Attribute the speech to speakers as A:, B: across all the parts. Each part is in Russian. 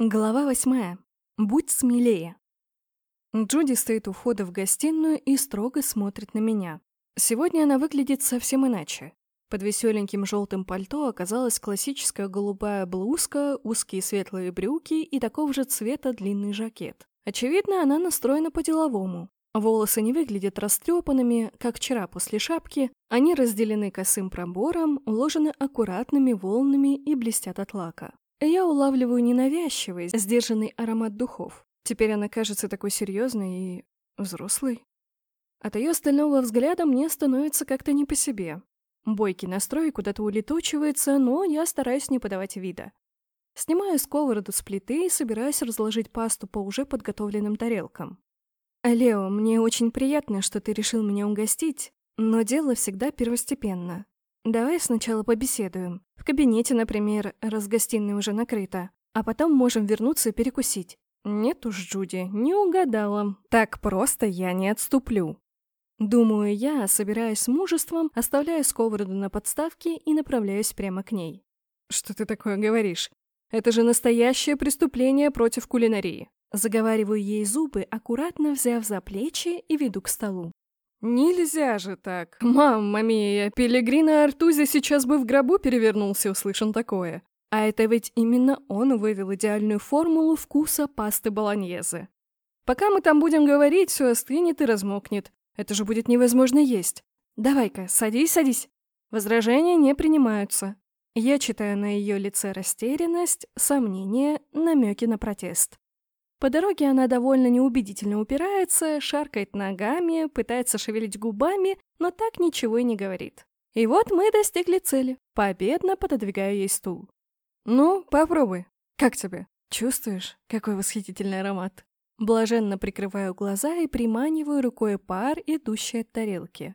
A: Глава восьмая. Будь смелее. Джуди стоит у входа в гостиную и строго смотрит на меня. Сегодня она выглядит совсем иначе. Под веселеньким желтым пальто оказалась классическая голубая блузка, узкие светлые брюки и такого же цвета длинный жакет. Очевидно, она настроена по-деловому. Волосы не выглядят растрепанными, как вчера после шапки, они разделены косым пробором, уложены аккуратными волнами и блестят от лака. Я улавливаю ненавязчивый, сдержанный аромат духов. Теперь она кажется такой серьезной и... взрослой. От ее стального взгляда мне становится как-то не по себе. Бойкий настрой куда-то улетучивается, но я стараюсь не подавать вида. Снимаю сковороду с плиты и собираюсь разложить пасту по уже подготовленным тарелкам. «Лео, мне очень приятно, что ты решил меня угостить, но дело всегда первостепенно. Давай сначала побеседуем. В кабинете, например, раз гостиная уже накрыта. А потом можем вернуться и перекусить. Нет уж, Джуди, не угадала. Так просто я не отступлю. Думаю я, собираясь с мужеством, оставляю сковороду на подставке и направляюсь прямо к ней. Что ты такое говоришь? Это же настоящее преступление против кулинарии. Заговариваю ей зубы, аккуратно взяв за плечи и веду к столу. «Нельзя же так! Мамма мия, Пелегрино Артузи сейчас бы в гробу перевернулся, услышан такое. А это ведь именно он вывел идеальную формулу вкуса пасты болоньезе. Пока мы там будем говорить, все остынет и размокнет. Это же будет невозможно есть. Давай-ка, садись, садись. Возражения не принимаются. Я читаю на ее лице растерянность, сомнение, намеки на протест. По дороге она довольно неубедительно упирается, шаркает ногами, пытается шевелить губами, но так ничего и не говорит. И вот мы достигли цели. Победно пододвигаю ей стул. «Ну, попробуй. Как тебе? Чувствуешь, какой восхитительный аромат?» Блаженно прикрываю глаза и приманиваю рукой пар, идущий от тарелки.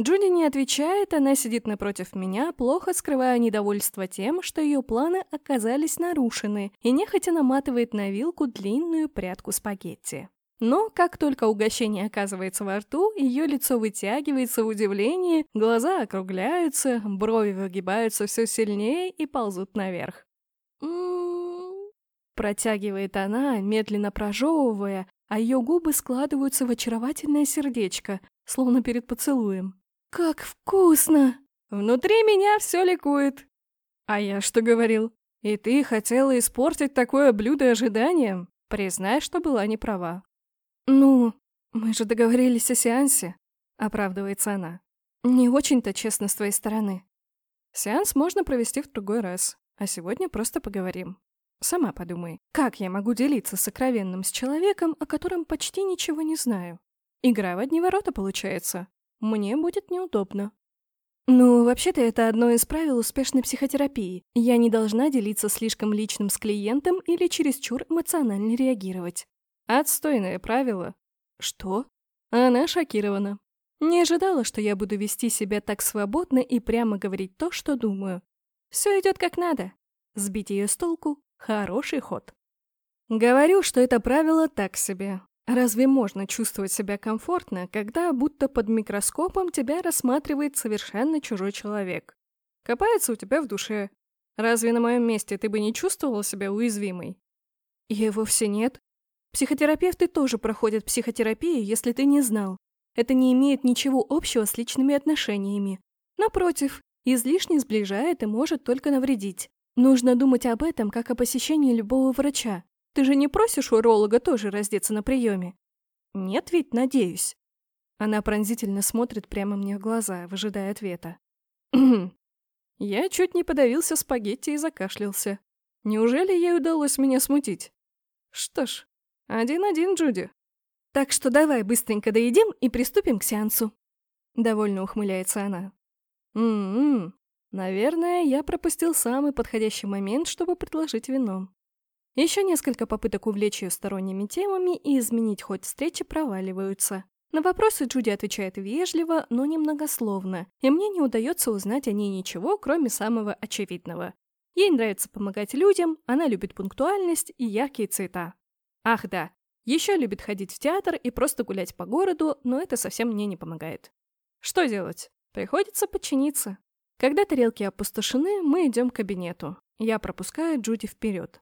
A: Джуди не отвечает, она сидит напротив меня, плохо скрывая недовольство тем, что ее планы оказались нарушены, и нехотя наматывает на вилку длинную прядку спагетти. Но как только угощение оказывается во рту, ее лицо вытягивается в удивлении, глаза округляются, брови выгибаются все сильнее и ползут наверх. Протягивает она, медленно прожевывая, а ее губы складываются в очаровательное сердечко, словно перед поцелуем. «Как вкусно!» Внутри меня все ликует. А я что говорил? И ты хотела испортить такое блюдо ожиданием? Признай, что была не права. Ну, мы же договорились о сеансе, оправдывается она. Не очень-то честно с твоей стороны. Сеанс можно провести в другой раз, а сегодня просто поговорим. Сама подумай, как я могу делиться сокровенным с человеком, о котором почти ничего не знаю? Игра в одни ворота получается. Мне будет неудобно. Ну, вообще-то это одно из правил успешной психотерапии. Я не должна делиться слишком личным с клиентом или чересчур эмоционально реагировать. Отстойное правило. Что? Она шокирована. Не ожидала, что я буду вести себя так свободно и прямо говорить то, что думаю. Все идет как надо. Сбить ее с толку – хороший ход. Говорю, что это правило так себе. Разве можно чувствовать себя комфортно, когда будто под микроскопом тебя рассматривает совершенно чужой человек? Копается у тебя в душе. Разве на моем месте ты бы не чувствовала себя уязвимой? И вовсе нет. Психотерапевты тоже проходят психотерапию, если ты не знал. Это не имеет ничего общего с личными отношениями. Напротив, излишне сближает и может только навредить. Нужно думать об этом, как о посещении любого врача. Ты же не просишь уролога тоже раздеться на приеме? Нет ведь, надеюсь. Она пронзительно смотрит прямо мне в глаза, выжидая ответа. Я чуть не подавился спагетти и закашлялся. Неужели ей удалось меня смутить? Что ж, один-один, Джуди. Так что давай быстренько доедим и приступим к сеансу. Довольно ухмыляется она. М-м, наверное, я пропустил самый подходящий момент, чтобы предложить вино. Еще несколько попыток увлечь ее сторонними темами и изменить ход встречи проваливаются. На вопросы Джуди отвечает вежливо, но немногословно, и мне не удается узнать о ней ничего, кроме самого очевидного. Ей нравится помогать людям, она любит пунктуальность и яркие цвета. Ах да, еще любит ходить в театр и просто гулять по городу, но это совсем мне не помогает. Что делать? Приходится подчиниться. Когда тарелки опустошены, мы идем к кабинету. Я пропускаю Джуди вперед.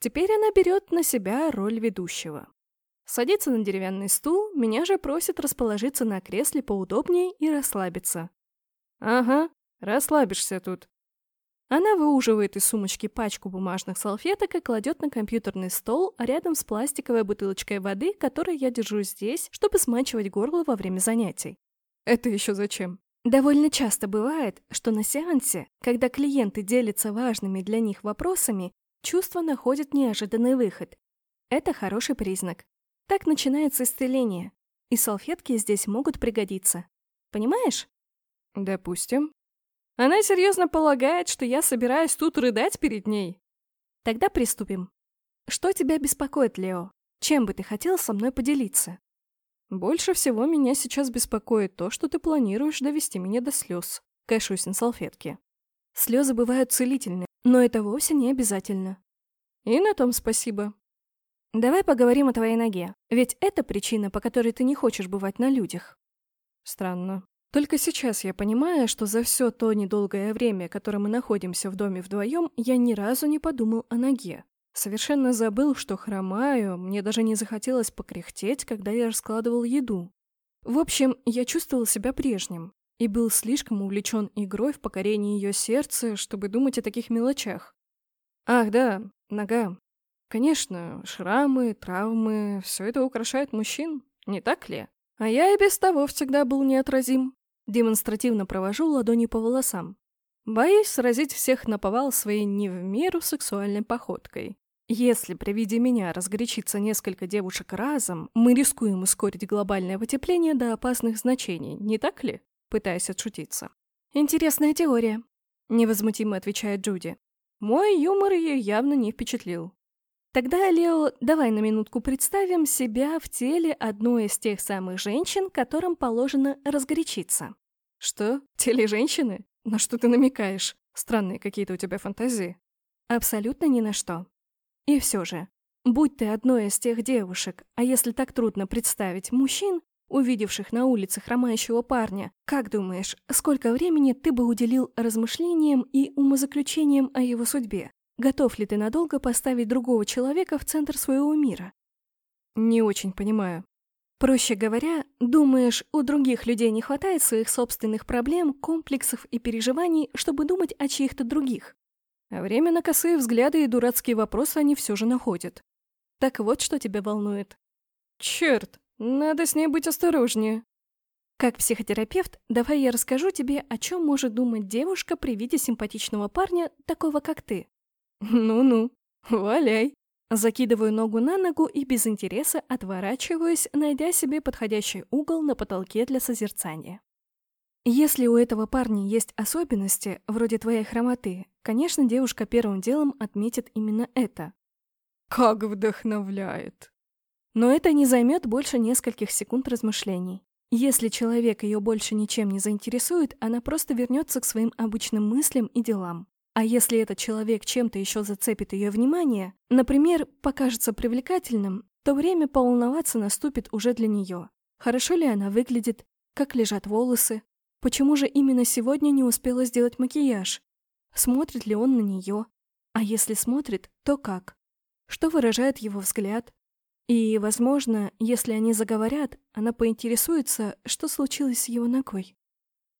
A: Теперь она берет на себя роль ведущего. Садится на деревянный стул, меня же просит расположиться на кресле поудобнее и расслабиться. Ага, расслабишься тут. Она выуживает из сумочки пачку бумажных салфеток и кладет на компьютерный стол рядом с пластиковой бутылочкой воды, которую я держу здесь, чтобы смачивать горло во время занятий. Это еще зачем? Довольно часто бывает, что на сеансе, когда клиенты делятся важными для них вопросами, чувства находят неожиданный выход. Это хороший признак. Так начинается исцеление, и салфетки здесь могут пригодиться. Понимаешь? Допустим. Она серьезно полагает, что я собираюсь тут рыдать перед ней. Тогда приступим. Что тебя беспокоит, Лео? Чем бы ты хотел со мной поделиться? Больше всего меня сейчас беспокоит то, что ты планируешь довести меня до слез. Кашусь на салфетке. Слезы бывают целительны, но это вовсе не обязательно. И на том спасибо. Давай поговорим о твоей ноге, ведь это причина, по которой ты не хочешь бывать на людях. Странно. Только сейчас я понимаю, что за все то недолгое время, которое мы находимся в доме вдвоем, я ни разу не подумал о ноге. Совершенно забыл, что хромаю, мне даже не захотелось покряхтеть, когда я раскладывал еду. В общем, я чувствовал себя прежним и был слишком увлечен игрой в покорении ее сердца, чтобы думать о таких мелочах. Ах да, нога. Конечно, шрамы, травмы — все это украшает мужчин, не так ли? А я и без того всегда был неотразим. Демонстративно провожу ладони по волосам. Боюсь сразить всех наповал своей не в меру сексуальной походкой. Если при виде меня разгорячится несколько девушек разом, мы рискуем ускорить глобальное потепление до опасных значений, не так ли? Пытаясь отшутиться. Интересная теория. Невозмутимо отвечает Джуди. Мой юмор ее явно не впечатлил. Тогда, Лео, давай на минутку представим себя в теле одной из тех самых женщин, которым положено разгорячиться. Что? Теле женщины? На что ты намекаешь? Странные какие-то у тебя фантазии. Абсолютно ни на что. И все же, будь ты одной из тех девушек, а если так трудно представить мужчин, увидевших на улице хромающего парня, как думаешь, сколько времени ты бы уделил размышлениям и умозаключениям о его судьбе? Готов ли ты надолго поставить другого человека в центр своего мира? Не очень понимаю. Проще говоря, думаешь, у других людей не хватает своих собственных проблем, комплексов и переживаний, чтобы думать о чьих-то других. А время на косые взгляды и дурацкие вопросы они все же находят. Так вот, что тебя волнует. Черт, надо с ней быть осторожнее. Как психотерапевт, давай я расскажу тебе, о чем может думать девушка при виде симпатичного парня, такого как ты. «Ну-ну, валяй». Закидываю ногу на ногу и без интереса отворачиваюсь, найдя себе подходящий угол на потолке для созерцания. Если у этого парня есть особенности, вроде твоей хромоты, конечно, девушка первым делом отметит именно это. Как вдохновляет. Но это не займет больше нескольких секунд размышлений. Если человек ее больше ничем не заинтересует, она просто вернется к своим обычным мыслям и делам. А если этот человек чем-то еще зацепит ее внимание, например, покажется привлекательным, то время поволноваться наступит уже для нее. Хорошо ли она выглядит, как лежат волосы, почему же именно сегодня не успела сделать макияж, смотрит ли он на нее, а если смотрит, то как, что выражает его взгляд. И, возможно, если они заговорят, она поинтересуется, что случилось с его ногой.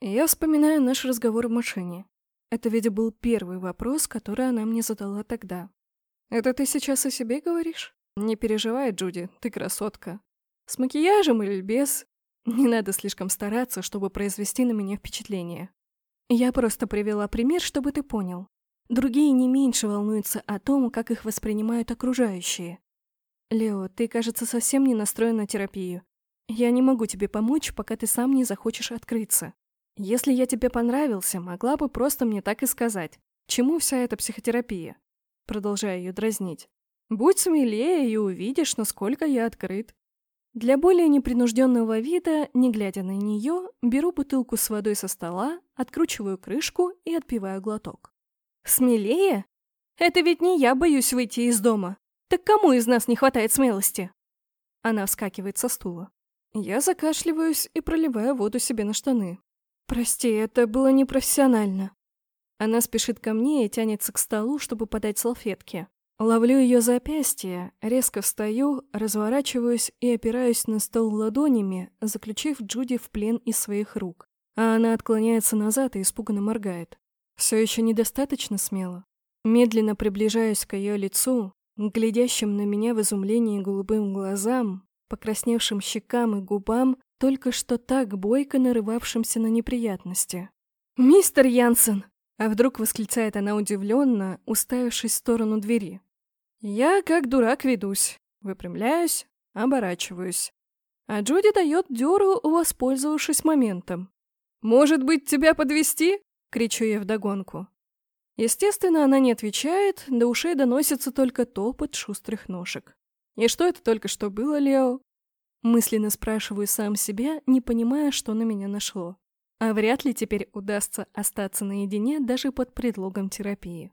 A: Я вспоминаю наш разговор в машине. Это ведь был первый вопрос, который она мне задала тогда. «Это ты сейчас о себе говоришь?» «Не переживай, Джуди, ты красотка. С макияжем или без, не надо слишком стараться, чтобы произвести на меня впечатление. Я просто привела пример, чтобы ты понял. Другие не меньше волнуются о том, как их воспринимают окружающие. Лео, ты, кажется, совсем не настроен на терапию. Я не могу тебе помочь, пока ты сам не захочешь открыться. Если я тебе понравился, могла бы просто мне так и сказать. Чему вся эта психотерапия? Продолжая ее дразнить. Будь смелее и увидишь, насколько я открыт. Для более непринужденного вида, не глядя на нее, беру бутылку с водой со стола, откручиваю крышку и отпиваю глоток. Смелее? Это ведь не я боюсь выйти из дома. Так кому из нас не хватает смелости? Она вскакивает со стула. Я закашливаюсь и проливаю воду себе на штаны. «Прости, это было непрофессионально». Она спешит ко мне и тянется к столу, чтобы подать салфетки. Ловлю ее запястье, резко встаю, разворачиваюсь и опираюсь на стол ладонями, заключив Джуди в плен из своих рук. А она отклоняется назад и испуганно моргает. Все еще недостаточно смело. Медленно приближаюсь к ее лицу, глядящим на меня в изумлении голубым глазам, покрасневшим щекам и губам, только что так бойко нарывавшимся на неприятности. «Мистер Янсен!» А вдруг восклицает она удивленно, уставившись в сторону двери. Я как дурак ведусь, выпрямляюсь, оборачиваюсь. А Джуди дает дёру, воспользовавшись моментом. «Может быть, тебя подвести? кричу я вдогонку. Естественно, она не отвечает, до ушей доносится только топот шустрых ножек. «И что это только что было, Лео?» Мысленно спрашиваю сам себя, не понимая, что на меня нашло. А вряд ли теперь удастся остаться наедине даже под предлогом терапии.